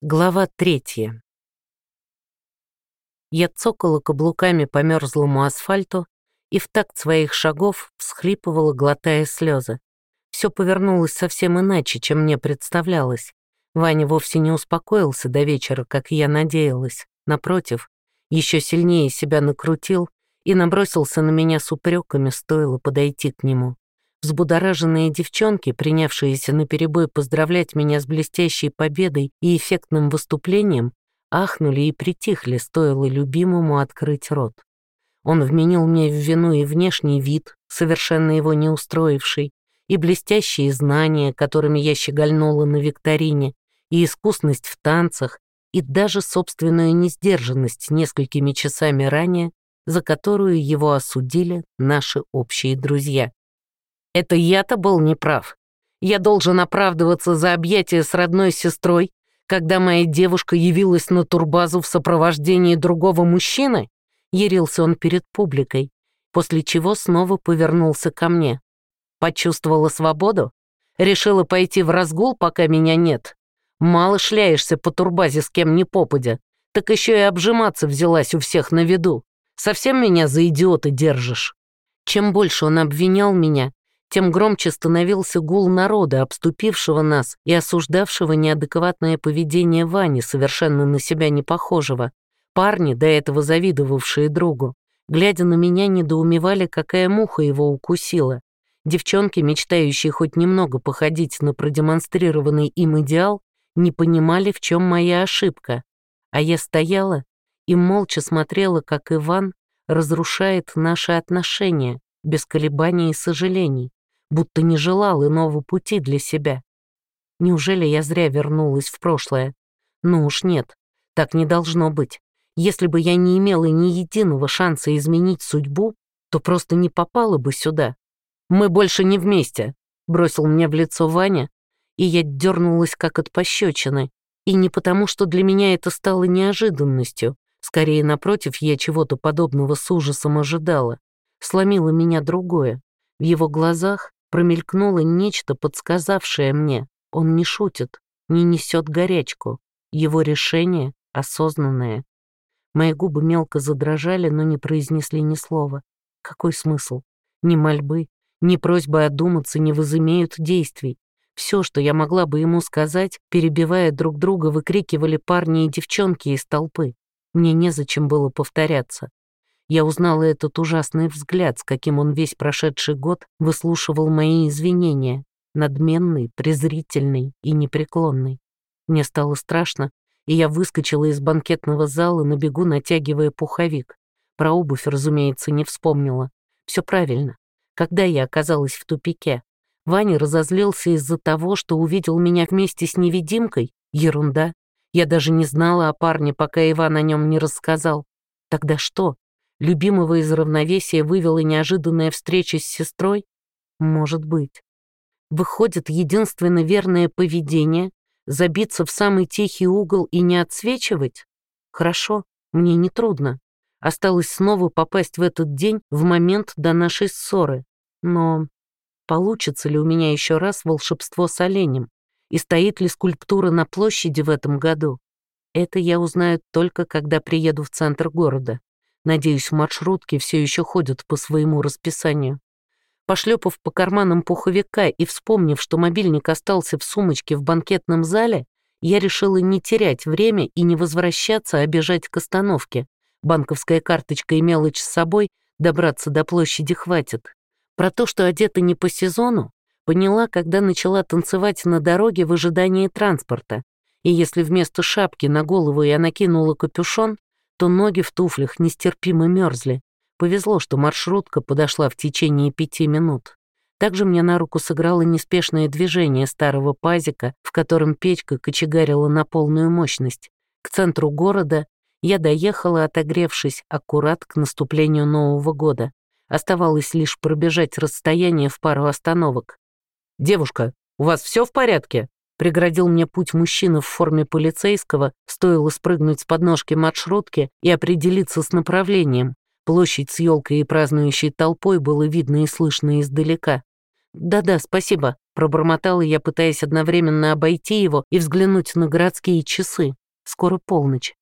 Глава третья. Я цокала каблуками по мерзлому асфальту и в такт своих шагов всхлипывала, глотая слезы. Все повернулось совсем иначе, чем мне представлялось. Ваня вовсе не успокоился до вечера, как я надеялась. Напротив, еще сильнее себя накрутил и набросился на меня с упреками, стоило подойти к нему. Взбудораженные девчонки, принявшиеся наперебой поздравлять меня с блестящей победой и эффектным выступлением, ахнули и притихли, стоило любимому открыть рот. Он вменил мне в вину и внешний вид, совершенно его не устроивший, и блестящие знания, которыми я щегольнула на викторине, и искусность в танцах, и даже собственную несдержанность несколькими часами ранее, за которую его осудили наши общие друзья. Это я-то был неправ. Я должен оправдываться за объятия с родной сестрой, когда моя девушка явилась на турбазу в сопровождении другого мужчины? Ярился он перед публикой, после чего снова повернулся ко мне. Почувствовала свободу? Решила пойти в разгул, пока меня нет? Мало шляешься по турбазе с кем ни попадя, так еще и обжиматься взялась у всех на виду. Совсем меня за идиота держишь? Чем больше он обвинял меня, тем громче становился гул народа, обступившего нас и осуждавшего неадекватное поведение Вани, совершенно на себя не похожего. Парни, до этого завидовавшие другу, глядя на меня, недоумевали, какая муха его укусила. Девчонки, мечтающие хоть немного походить на продемонстрированный им идеал, не понимали, в чем моя ошибка. А я стояла и молча смотрела, как Иван разрушает наши отношения, без колебаний и сожалений будто не желал иного пути для себя. Неужели я зря вернулась в прошлое? Ну уж нет, так не должно быть. Если бы я не имела ни единого шанса изменить судьбу, то просто не попала бы сюда. Мы больше не вместе, бросил мне в лицо Ваня, и я дернулась как от пощечины. И не потому, что для меня это стало неожиданностью, скорее напротив, я чего-то подобного с ужасом ожидала. Сломило меня другое. В его глазах Промелькнуло нечто, подсказавшее мне. Он не шутит, не несет горячку. Его решение осознанное. Мои губы мелко задрожали, но не произнесли ни слова. Какой смысл? Ни мольбы, ни просьбы одуматься не возымеют действий. Все, что я могла бы ему сказать, перебивая друг друга, выкрикивали парни и девчонки из толпы. Мне незачем было повторяться. Я узнала этот ужасный взгляд, с каким он весь прошедший год выслушивал мои извинения, надменный, презрительный и непреклонный. Мне стало страшно, и я выскочила из банкетного зала на бегу, натягивая пуховик. Про обувь, разумеется, не вспомнила. Все правильно. Когда я оказалась в тупике? Ваня разозлился из-за того, что увидел меня вместе с невидимкой? Ерунда. Я даже не знала о парне, пока Иван о нем не рассказал. Тогда что? Любимого из равновесия вывела неожиданная встреча с сестрой? Может быть. Выходит, единственно верное поведение — забиться в самый тихий угол и не отсвечивать? Хорошо, мне не трудно. Осталось снова попасть в этот день в момент до нашей ссоры. Но получится ли у меня еще раз волшебство с оленем? И стоит ли скульптура на площади в этом году? Это я узнаю только, когда приеду в центр города. Надеюсь, маршрутки все еще ходят по своему расписанию. Пошлепав по карманам пуховика и вспомнив, что мобильник остался в сумочке в банкетном зале, я решила не терять время и не возвращаться, а бежать к остановке. Банковская карточка и мелочь с собой, добраться до площади хватит. Про то, что одета не по сезону, поняла, когда начала танцевать на дороге в ожидании транспорта. И если вместо шапки на голову я накинула капюшон, то ноги в туфлях нестерпимо мерзли. Повезло, что маршрутка подошла в течение пяти минут. Также мне на руку сыграло неспешное движение старого пазика, в котором печка кочегарила на полную мощность. К центру города я доехала, отогревшись, аккурат к наступлению Нового года. Оставалось лишь пробежать расстояние в пару остановок. «Девушка, у вас все в порядке?» Преградил мне путь мужчина в форме полицейского, стоило спрыгнуть с подножки маршрутки и определиться с направлением. Площадь с елкой и празднующей толпой было видно и слышно издалека. «Да-да, спасибо», — пробормотала я, пытаясь одновременно обойти его и взглянуть на городские часы. Скоро полночь.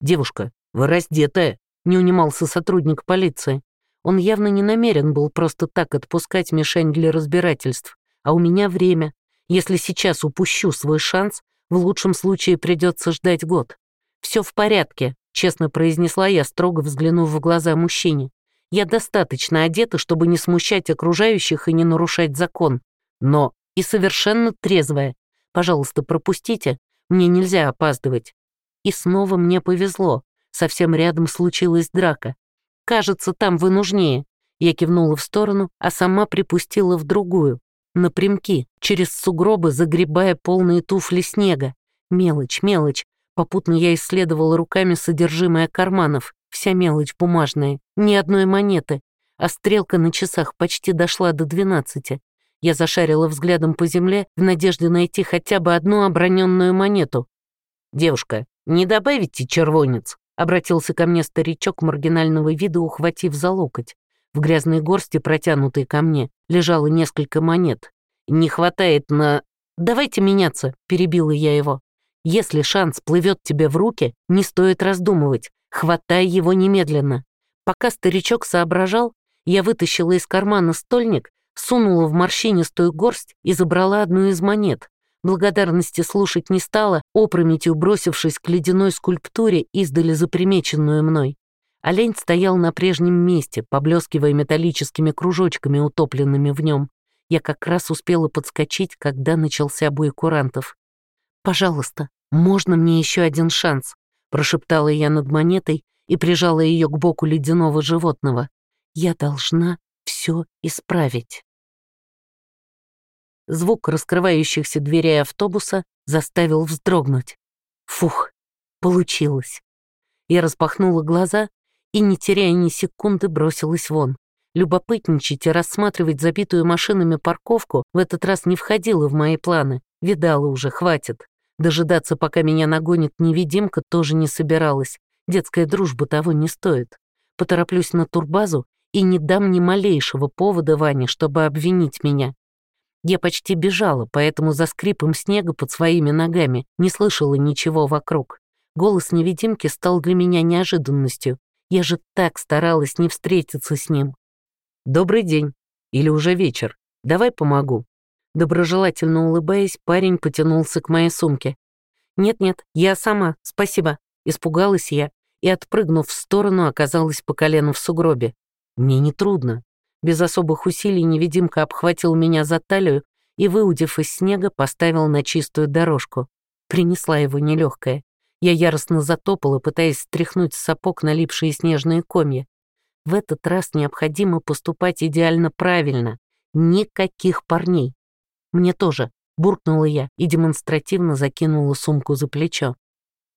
«Девушка, вы раздетая», — не унимался сотрудник полиции. Он явно не намерен был просто так отпускать мишень для разбирательств. А у меня время. Если сейчас упущу свой шанс, в лучшем случае придется ждать год. Все в порядке, честно произнесла я, строго взглянув в глаза мужчине. Я достаточно одета, чтобы не смущать окружающих и не нарушать закон. Но и совершенно трезвая. Пожалуйста, пропустите, мне нельзя опаздывать. И снова мне повезло. Совсем рядом случилась драка. Кажется, там вы нужнее. Я кивнула в сторону, а сама припустила в другую. Напрямки, через сугробы, загребая полные туфли снега. Мелочь, мелочь, Попутно я исследовала руками содержимое карманов. Вся мелочь бумажная, ни одной монеты. А стрелка на часах почти дошла до двенадцати. Я зашарила взглядом по земле в надежде найти хотя бы одну оброненную монету. «Девушка, не добавите червонец?» — обратился ко мне старичок маргинального вида, ухватив за локоть. В грязной горсти, протянутой ко мне, лежало несколько монет. «Не хватает на...» «Давайте меняться», — перебила я его. Если шанс плывет тебе в руки, не стоит раздумывать, хватай его немедленно. Пока старичок соображал, я вытащила из кармана стольник, сунула в морщинистую горсть и забрала одну из монет. Благодарности слушать не стала, опрометью бросившись к ледяной скульптуре, издали запримеченную мной. Олень стоял на прежнем месте, поблескивая металлическими кружочками, утопленными в нем. Я как раз успела подскочить, когда начался бой курантов. «Пожалуйста, можно мне еще один шанс?» прошептала я над монетой и прижала ее к боку ледяного животного. «Я должна все исправить». Звук раскрывающихся дверей автобуса заставил вздрогнуть. Фух, получилось. Я распахнула глаза и, не теряя ни секунды, бросилась вон. Любопытничать и рассматривать забитую машинами парковку в этот раз не входило в мои планы. Видала уже, хватит. Дожидаться, пока меня нагонит невидимка, тоже не собиралась. Детская дружба того не стоит. Потороплюсь на турбазу и не дам ни малейшего повода Ване, чтобы обвинить меня. Я почти бежала, поэтому за скрипом снега под своими ногами не слышала ничего вокруг. Голос невидимки стал для меня неожиданностью. Я же так старалась не встретиться с ним. «Добрый день. Или уже вечер. Давай помогу». Доброжелательно улыбаясь, парень потянулся к моей сумке. «Нет-нет, я сама, спасибо», — испугалась я и, отпрыгнув в сторону, оказалась по колену в сугробе. «Мне нетрудно». Без особых усилий невидимка обхватил меня за талию и, выудив из снега, поставил на чистую дорожку. Принесла его нелегкая. Я яростно затопала, пытаясь стряхнуть с сапог налипшие снежные комья. В этот раз необходимо поступать идеально правильно. Никаких парней. «Мне тоже», — буркнула я и демонстративно закинула сумку за плечо.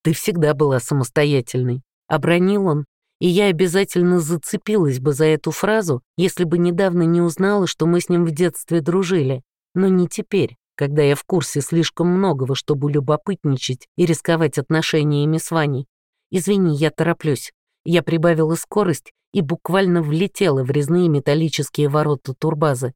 «Ты всегда была самостоятельной», — обронил он, и я обязательно зацепилась бы за эту фразу, если бы недавно не узнала, что мы с ним в детстве дружили. Но не теперь, когда я в курсе слишком многого, чтобы любопытничать и рисковать отношениями с Ваней. Извини, я тороплюсь. Я прибавила скорость и буквально влетела в резные металлические ворота турбазы.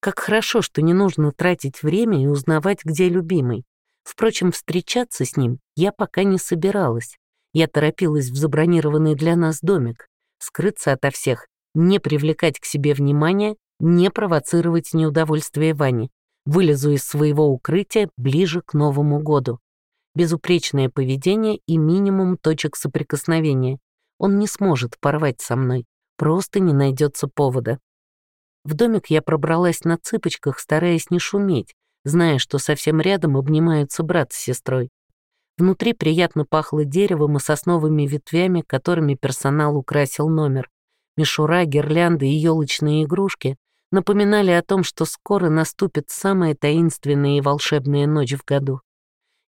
Как хорошо, что не нужно тратить время и узнавать, где любимый. Впрочем, встречаться с ним я пока не собиралась. Я торопилась в забронированный для нас домик. Скрыться ото всех, не привлекать к себе внимания, не провоцировать неудовольствие Вани. Вылезу из своего укрытия ближе к Новому году. Безупречное поведение и минимум точек соприкосновения. Он не сможет порвать со мной. Просто не найдется повода. В домик я пробралась на цыпочках, стараясь не шуметь, зная, что совсем рядом обнимаются брат с сестрой. Внутри приятно пахло деревом и сосновыми ветвями, которыми персонал украсил номер. Мишура, гирлянды и елочные игрушки напоминали о том, что скоро наступит самая таинственная и волшебная ночь в году.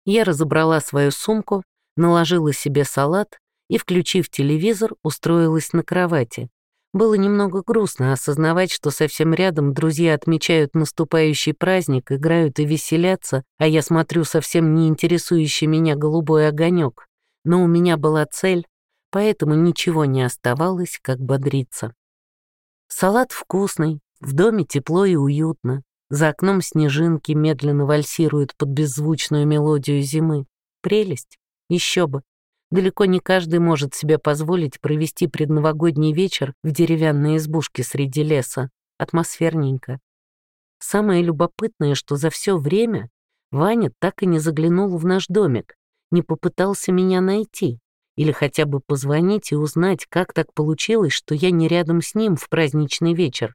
Я разобрала свою сумку, наложила себе салат и, включив телевизор, устроилась на кровати. Было немного грустно осознавать, что совсем рядом друзья отмечают наступающий праздник, играют и веселятся, а я смотрю совсем не интересующий меня голубой огонек. Но у меня была цель, поэтому ничего не оставалось, как бодриться. Салат вкусный, в доме тепло и уютно. За окном снежинки медленно вальсируют под беззвучную мелодию зимы. Прелесть, еще бы. Далеко не каждый может себе позволить провести предновогодний вечер в деревянной избушке среди леса. Атмосферненько. Самое любопытное, что за все время Ваня так и не заглянул в наш домик, не попытался меня найти или хотя бы позвонить и узнать, как так получилось, что я не рядом с ним в праздничный вечер.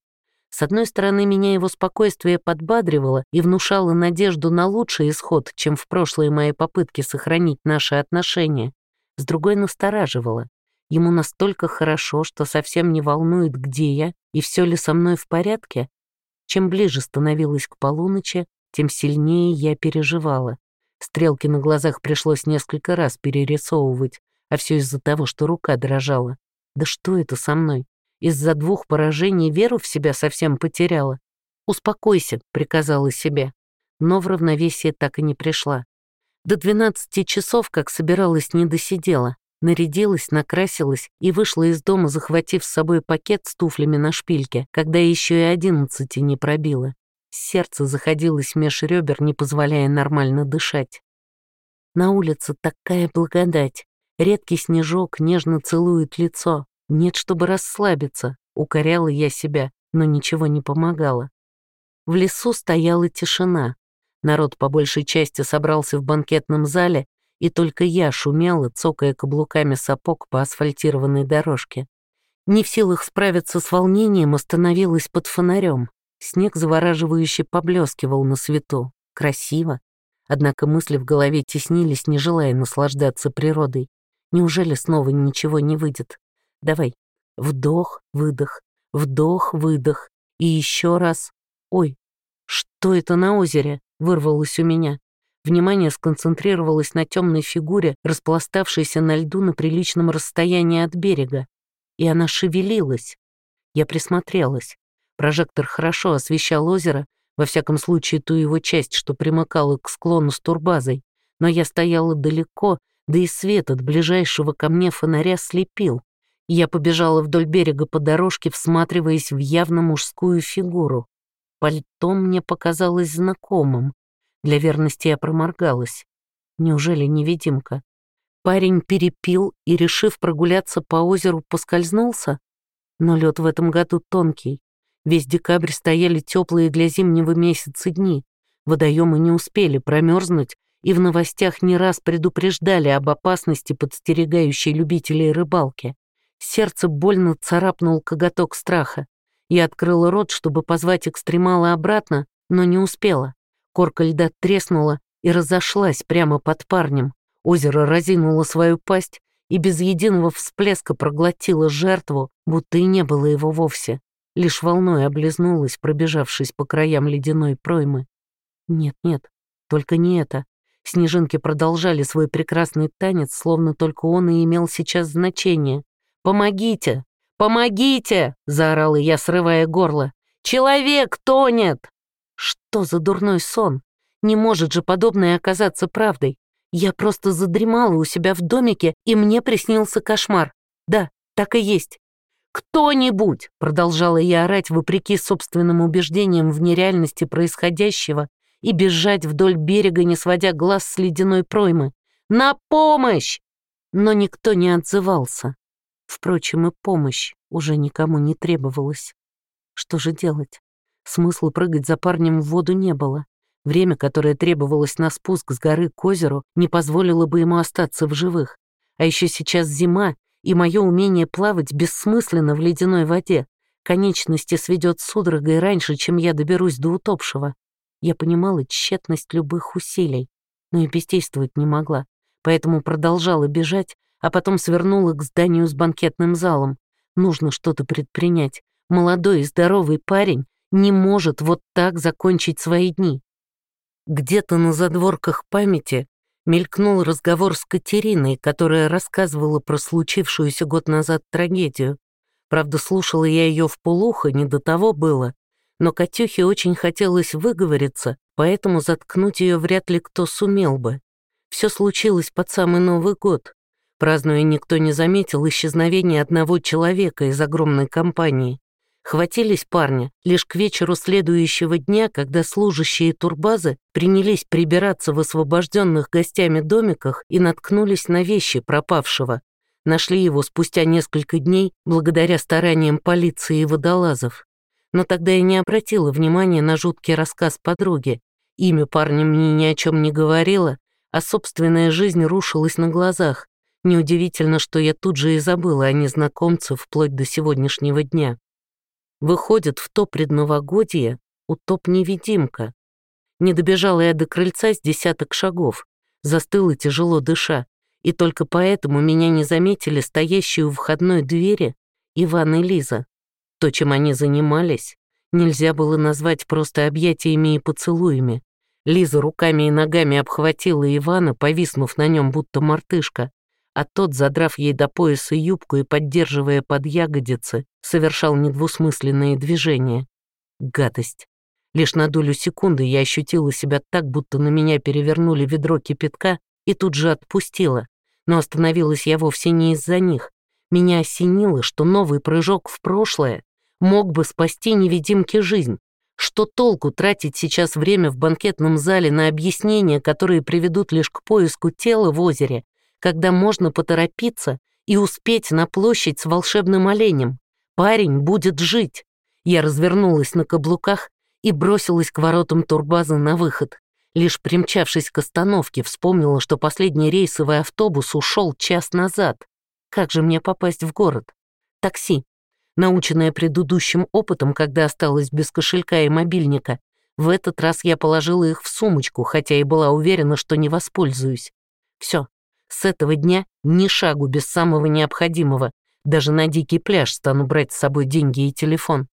С одной стороны, меня его спокойствие подбадривало и внушало надежду на лучший исход, чем в прошлые мои попытки сохранить наши отношения. С другой настораживало. Ему настолько хорошо, что совсем не волнует, где я и все ли со мной в порядке. Чем ближе становилось к полуночи, тем сильнее я переживала. Стрелки на глазах пришлось несколько раз перерисовывать, а все из-за того, что рука дрожала. Да что это со мной? Из-за двух поражений веру в себя совсем потеряла. «Успокойся», — приказала себе. Но в равновесие так и не пришла. До двенадцати часов, как собиралась, не досидела. Нарядилась, накрасилась и вышла из дома, захватив с собой пакет с туфлями на шпильке, когда еще и одиннадцати не пробила. Сердце заходилось меж ребер, не позволяя нормально дышать. На улице такая благодать. Редкий снежок нежно целует лицо. Нет, чтобы расслабиться. Укоряла я себя, но ничего не помогало. В лесу стояла тишина. Народ по большей части собрался в банкетном зале, и только я шумела, цокая каблуками сапог по асфальтированной дорожке. Не в силах справиться с волнением, остановилась под фонарем. Снег завораживающе поблескивал на свету. Красиво. Однако мысли в голове теснились, не желая наслаждаться природой. Неужели снова ничего не выйдет? Давай. Вдох, выдох, вдох, выдох. И еще раз. Ой, что это на озере? Вырвалось у меня. Внимание сконцентрировалось на темной фигуре, распластавшейся на льду на приличном расстоянии от берега. И она шевелилась. Я присмотрелась. Прожектор хорошо освещал озеро, во всяком случае ту его часть, что примыкала к склону с турбазой, но я стояла далеко, да и свет от ближайшего ко мне фонаря слепил. Я побежала вдоль берега по дорожке, всматриваясь в явно мужскую фигуру. Пальто мне показалось знакомым. Для верности я проморгалась. Неужели невидимка? Парень перепил и, решив прогуляться по озеру, поскользнулся? Но лед в этом году тонкий. Весь декабрь стояли теплые для зимнего месяца дни. Водоемы не успели промерзнуть, и в новостях не раз предупреждали об опасности, подстерегающей любителей рыбалки. Сердце больно царапнул коготок страха. Я открыла рот, чтобы позвать экстремала обратно, но не успела. Корка льда треснула и разошлась прямо под парнем. Озеро разинуло свою пасть и без единого всплеска проглотило жертву, будто и не было его вовсе лишь волной облизнулась, пробежавшись по краям ледяной проймы. Нет-нет, только не это. Снежинки продолжали свой прекрасный танец, словно только он и имел сейчас значение. «Помогите! Помогите!» — заорала я, срывая горло. «Человек тонет!» Что за дурной сон? Не может же подобное оказаться правдой. Я просто задремала у себя в домике, и мне приснился кошмар. Да, так и есть. «Кто-нибудь!» — продолжала я орать вопреки собственным убеждениям в нереальности происходящего и бежать вдоль берега, не сводя глаз с ледяной проймы. «На помощь!» Но никто не отзывался. Впрочем, и помощь уже никому не требовалась. Что же делать? Смысла прыгать за парнем в воду не было. Время, которое требовалось на спуск с горы к озеру, не позволило бы ему остаться в живых. А еще сейчас зима, и мое умение плавать бессмысленно в ледяной воде. Конечности сведет судорогой раньше, чем я доберусь до утопшего. Я понимала тщетность любых усилий, но и бездействовать не могла, поэтому продолжала бежать, а потом свернула к зданию с банкетным залом. Нужно что-то предпринять. Молодой и здоровый парень не может вот так закончить свои дни. Где-то на задворках памяти мелькнул разговор с Катериной, которая рассказывала про случившуюся год назад трагедию. Правда, слушала я ее в полухо, не до того было. Но Катюхе очень хотелось выговориться, поэтому заткнуть ее вряд ли кто сумел бы. Все случилось под самый Новый год. Празднуя, никто не заметил исчезновения одного человека из огромной компании. Хватились парня лишь к вечеру следующего дня, когда служащие турбазы принялись прибираться в освобожденных гостями домиках и наткнулись на вещи пропавшего. Нашли его спустя несколько дней благодаря стараниям полиции и водолазов. Но тогда я не обратила внимания на жуткий рассказ подруги. Имя парня мне ни о чем не говорило, а собственная жизнь рушилась на глазах. Неудивительно, что я тут же и забыла о незнакомце вплоть до сегодняшнего дня. Выходит, в то предновогодье утоп-невидимка. Не добежала я до крыльца с десяток шагов, застыла тяжело дыша, и только поэтому меня не заметили стоящие у входной двери Иван и Лиза. То, чем они занимались, нельзя было назвать просто объятиями и поцелуями. Лиза руками и ногами обхватила Ивана, повиснув на нем будто мартышка, а тот, задрав ей до пояса юбку и поддерживая под ягодицы, совершал недвусмысленные движения. Гадость. Лишь на долю секунды я ощутила себя так, будто на меня перевернули ведро кипятка и тут же отпустила. Но остановилась я вовсе не из-за них. Меня осенило, что новый прыжок в прошлое мог бы спасти невидимке жизнь. Что толку тратить сейчас время в банкетном зале на объяснения, которые приведут лишь к поиску тела в озере, когда можно поторопиться и успеть на площадь с волшебным оленем? Парень будет жить. Я развернулась на каблуках и бросилась к воротам турбазы на выход. Лишь примчавшись к остановке, вспомнила, что последний рейсовый автобус ушел час назад. Как же мне попасть в город? Такси. Наученная предыдущим опытом, когда осталась без кошелька и мобильника, в этот раз я положила их в сумочку, хотя и была уверена, что не воспользуюсь. Все, с этого дня ни шагу без самого необходимого. Даже на дикий пляж стану брать с собой деньги и телефон.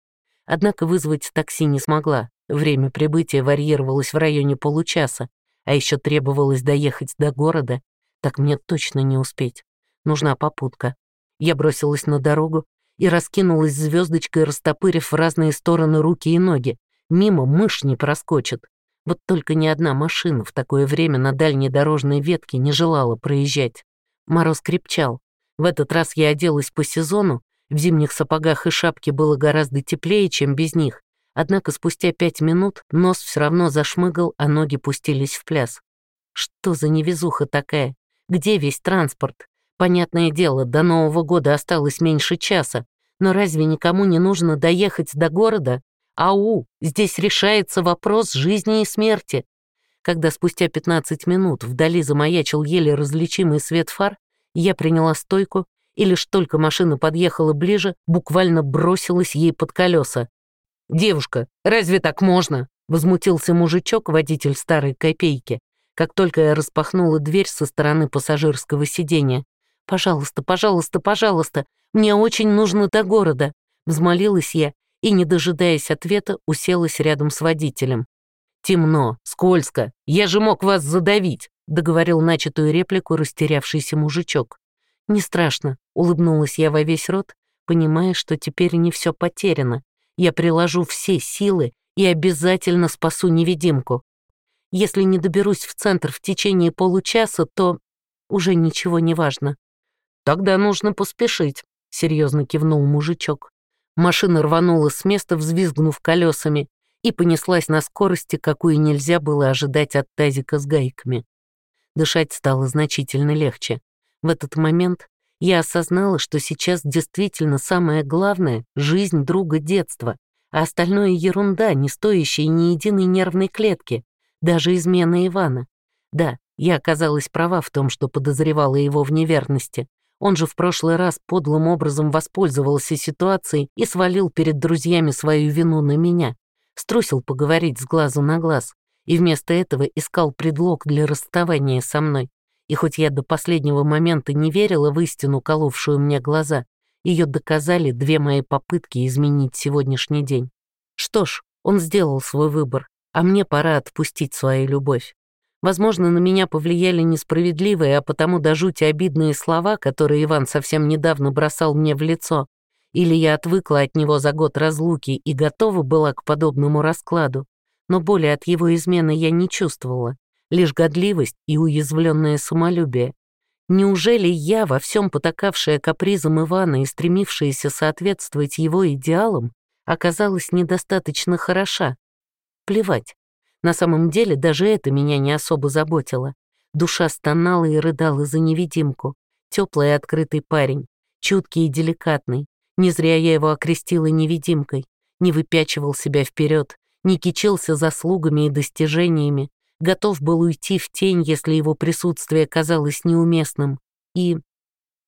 Однако вызвать такси не смогла. Время прибытия варьировалось в районе получаса, а еще требовалось доехать до города. Так мне точно не успеть. Нужна попутка. Я бросилась на дорогу и раскинулась звездочкой, растопырив в разные стороны руки и ноги. Мимо мышь не проскочит. Вот только ни одна машина в такое время на дальней дорожной ветке не желала проезжать. Мороз крепчал. В этот раз я оделась по сезону, в зимних сапогах и шапке было гораздо теплее, чем без них. Однако спустя пять минут нос все равно зашмыгал, а ноги пустились в пляс. Что за невезуха такая? Где весь транспорт? Понятное дело, до Нового года осталось меньше часа, но разве никому не нужно доехать до города? Ау, здесь решается вопрос жизни и смерти. Когда спустя 15 минут вдали замаячил еле различимый свет фар, я приняла стойку и лишь только машина подъехала ближе, буквально бросилась ей под колеса. «Девушка, разве так можно?» — возмутился мужичок, водитель старой копейки. Как только я распахнула дверь со стороны пассажирского сиденья. «Пожалуйста, пожалуйста, пожалуйста, мне очень нужно до города», — взмолилась я и, не дожидаясь ответа, уселась рядом с водителем. «Темно, скользко, я же мог вас задавить», — договорил начатую реплику растерявшийся мужичок. «Не страшно», — улыбнулась я во весь рот, понимая, что теперь не все потеряно. Я приложу все силы и обязательно спасу невидимку. Если не доберусь в центр в течение получаса, то уже ничего не важно. «Тогда нужно поспешить», — серьезно кивнул мужичок. Машина рванула с места, взвизгнув колесами, и понеслась на скорости, какую нельзя было ожидать от тазика с гайками. Дышать стало значительно легче. В этот момент я осознала, что сейчас действительно самое главное — жизнь друга детства, а остальное — ерунда, не стоящая ни единой нервной клетки, даже измена Ивана. Да, я оказалась права в том, что подозревала его в неверности, он же в прошлый раз подлым образом воспользовался ситуацией и свалил перед друзьями свою вину на меня. Струсил поговорить с глазу на глаз и вместо этого искал предлог для расставания со мной. И хоть я до последнего момента не верила в истину, коловшую мне глаза, ее доказали две мои попытки изменить сегодняшний день. Что ж, он сделал свой выбор, а мне пора отпустить свою любовь. Возможно, на меня повлияли несправедливые, а потому до жути обидные слова, которые Иван совсем недавно бросал мне в лицо. Или я отвыкла от него за год разлуки и готова была к подобному раскладу. Но боли от его измены я не чувствовала, лишь годливость и уязвленное самолюбие. Неужели я, во всем потакавшая капризом Ивана и стремившаяся соответствовать его идеалам, оказалась недостаточно хороша. Плевать. На самом деле даже это меня не особо заботило. Душа стонала и рыдала за невидимку. Теплый и открытый парень, чуткий и деликатный. Не зря я его окрестила невидимкой. Не выпячивал себя вперед, не кичился заслугами и достижениями, готов был уйти в тень, если его присутствие казалось неуместным. И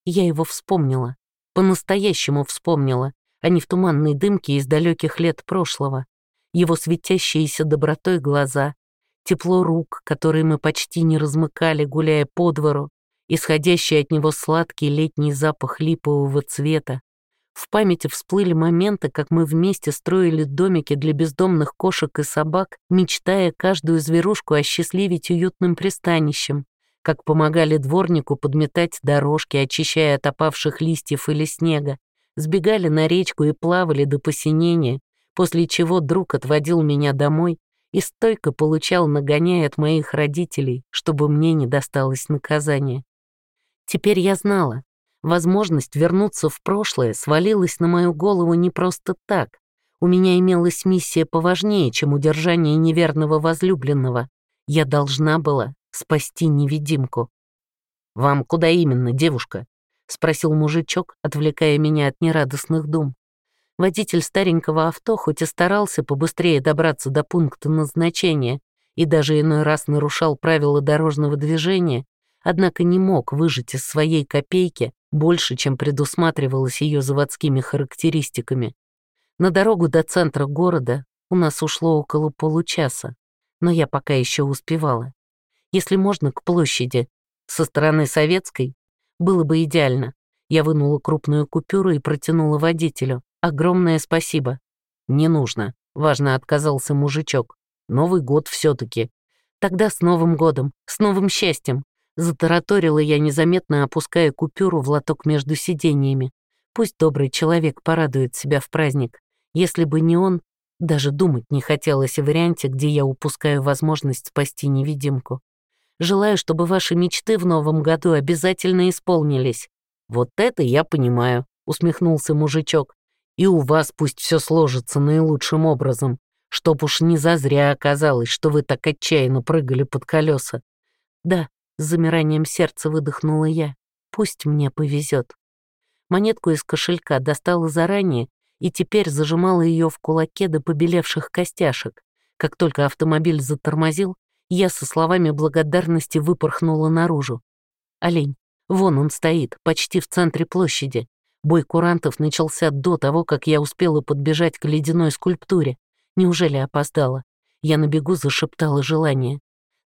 я его вспомнила, по-настоящему вспомнила, а не в туманной дымке из далеких лет прошлого. Его светящиеся добротой глаза, тепло рук, которые мы почти не размыкали, гуляя по двору, исходящий от него сладкий летний запах липового цвета, в памяти всплыли моменты, как мы вместе строили домики для бездомных кошек и собак, мечтая каждую зверушку осчастливить уютным пристанищем, как помогали дворнику подметать дорожки, очищая от опавших листьев или снега, сбегали на речку и плавали до посинения, после чего друг отводил меня домой и стойко получал нагоняя от моих родителей, чтобы мне не досталось наказание. Теперь я знала, Возможность вернуться в прошлое свалилась на мою голову не просто так. У меня имелась миссия поважнее, чем удержание неверного возлюбленного. Я должна была спасти невидимку. «Вам куда именно, девушка?» — спросил мужичок, отвлекая меня от нерадостных дум. Водитель старенького авто хоть и старался побыстрее добраться до пункта назначения и даже иной раз нарушал правила дорожного движения, однако не мог выжить из своей копейки больше, чем предусматривалось ее заводскими характеристиками. На дорогу до центра города у нас ушло около получаса, но я пока еще успевала. Если можно, к площади. Со стороны советской было бы идеально. Я вынула крупную купюру и протянула водителю. Огромное спасибо. Не нужно. Важно отказался мужичок. Новый год все таки Тогда с Новым годом, с новым счастьем. Затараторила я, незаметно опуская купюру в лоток между сиденьями. Пусть добрый человек порадует себя в праздник. Если бы не он, даже думать не хотелось о варианте, где я упускаю возможность спасти невидимку. Желаю, чтобы ваши мечты в новом году обязательно исполнились. Вот это я понимаю, усмехнулся мужичок. И у вас пусть все сложится наилучшим образом, чтоб уж не зазря оказалось, что вы так отчаянно прыгали под колеса. Да, с замиранием сердца выдохнула я. Пусть мне повезет. Монетку из кошелька достала заранее и теперь зажимала ее в кулаке до побелевших костяшек. Как только автомобиль затормозил, я со словами благодарности выпорхнула наружу. Олень, вон он стоит, почти в центре площади. Бой курантов начался до того, как я успела подбежать к ледяной скульптуре. Неужели опоздала? Я на бегу зашептала желание.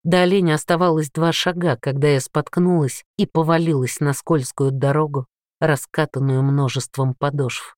До оленя оставалось два шага, когда я споткнулась и повалилась на скользкую дорогу, раскатанную множеством подошв.